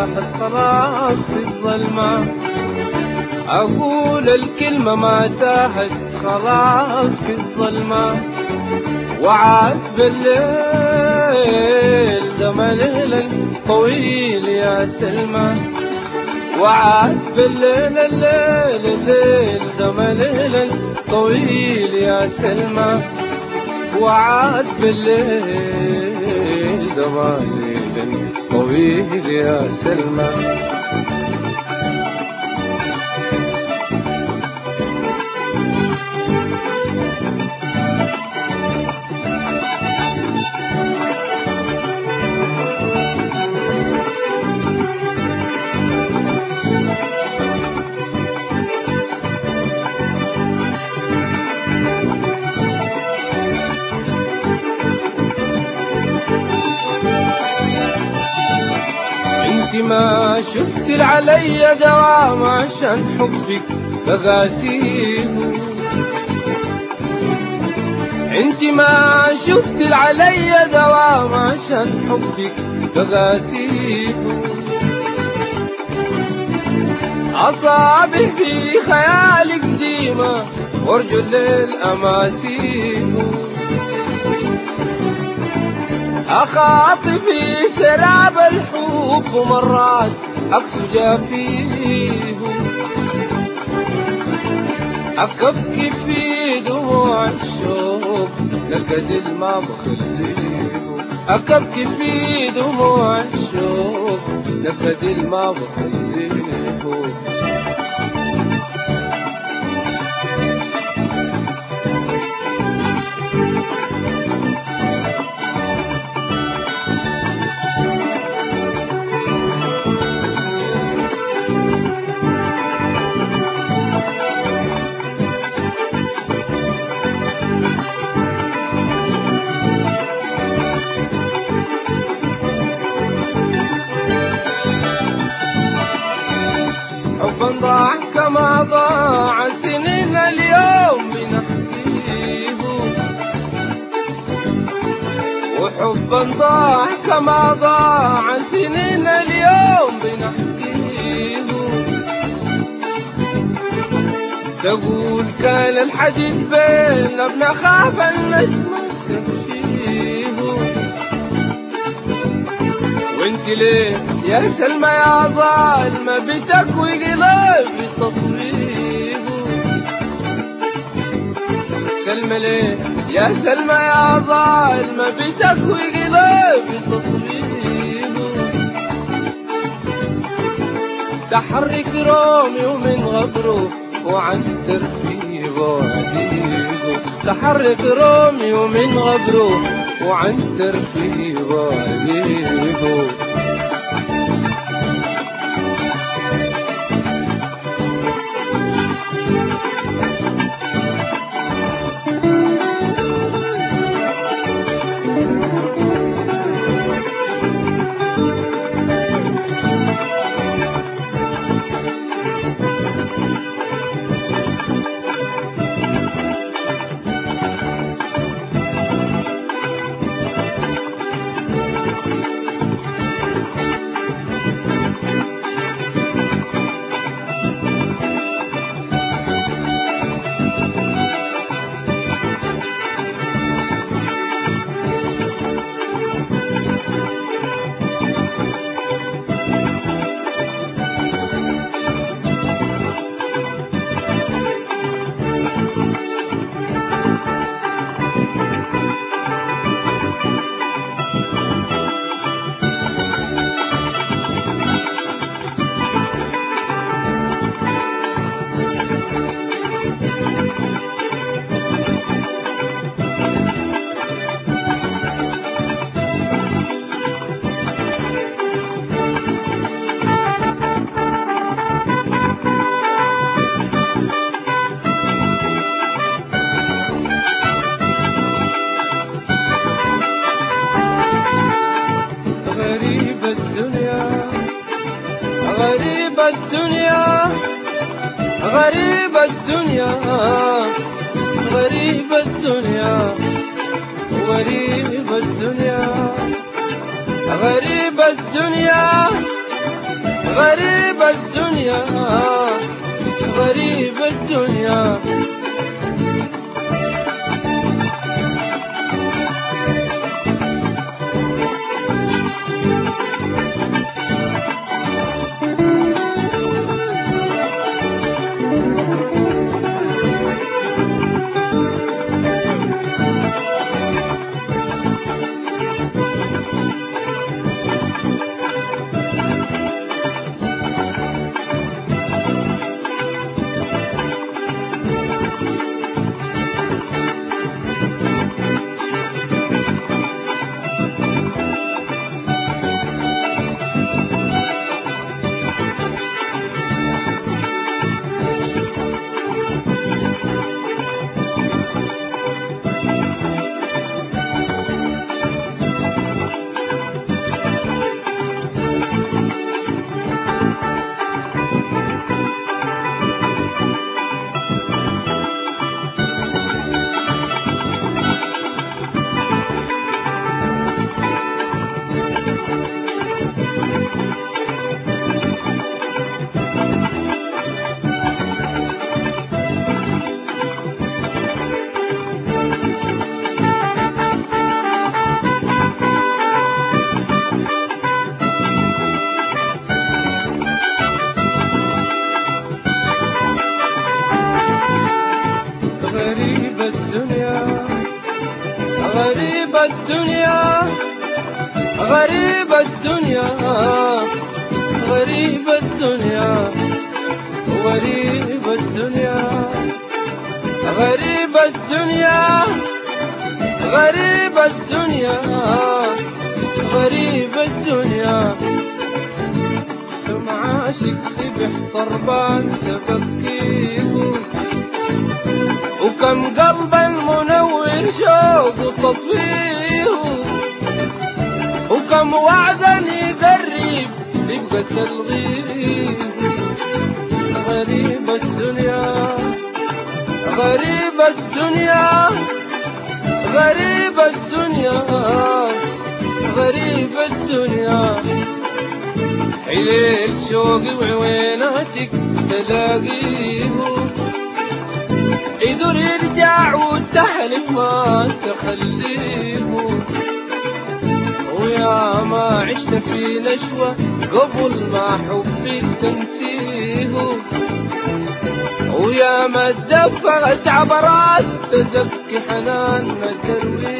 تاحت خلاص في الظلمة. أقول الكلمة ما تاحت خلاص في الظلمة. وعاد بالليل دم الليل طويل يا سلمى. وعاد بالليل الليل الليل دم الليل طويل يا سلمى. وعاد بالليل دم الليل طويل يا سلمى انت ما شفت علي دوام عشان حبك بغاسيه انت ما شفت علي دوام عشان حبك بغاسيه أصابه في خيالي قديمة وارجو الليل أماسيه أخاطي في سراب الحب ومرات أقسو جافيه أكبكي في دموع الشوق لقد ما بخليه أكبكي في دموع الشوق لقد ما بخليه وحبا ضاع كما ضاع سنين اليوم بنحكيه. تقول كان الحديث بيننا بنخاف النسمة تمشيه وانت ليه يا سلمى يا ظالمة بتكوي قلبي تطويه سلمى ليه يا سلمى يا ظالمة بتكوي قلبي تطويه تحرك رومي ومن غدره وعنتر في بعديه تحرك رومي ومن غدره وعنتر في بعديه غريب الدنيا غريب الدنيا غريب الدنيا غريب الدنيا غريب الدنيا غريب الدنيا غريب الدنيا. غريب الدنيا غريب الدنيا غريب الدنيا غريب الدنيا غريب الدنيا. كم عاشق سبح طربان تبكيه وكم قلبا منور شوق تطفيه. وكم وعدا يقرب يبقى تلغيه غريب الدنيا غريب الدنيا غريب الدنيا غريب الدنيا. حليل شوقي وعويناتك تلاقيه يدور يرجع وتحلف ما تخليه في نشوة قبل ما حبك تنسيه. ويا ما تدفقت عبرات تزكي حنان ترويه.